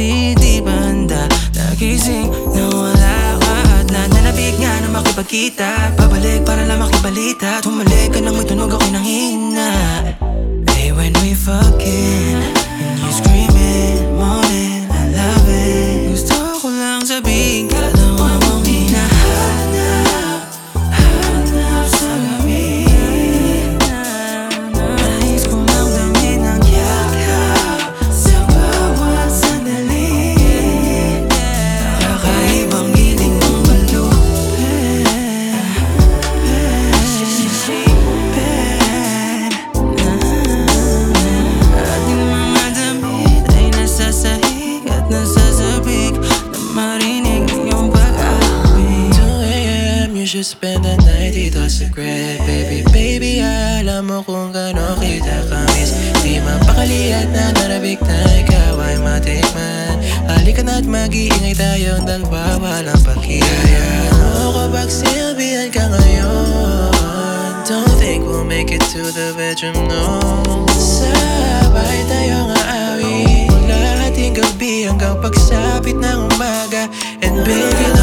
kasi di ba handa Nagising na wala ka at nananabig nga na makipagkita. Pabalik para lang makibalita. Should spend the night dito sa crib Baby, baby, alam mo kung gano'n kita kamis Di mapakali at nananabik na ikaw ay matikman. Halika na't mag-iingay tayong dalawa, walang pakiyaya Ano ko pagsilbihan ka ngayon Don't think we'll make it to the bedroom, no. Sabay tayong aawi Mula ating gabi hanggang pagsapit ng umaga. And baby,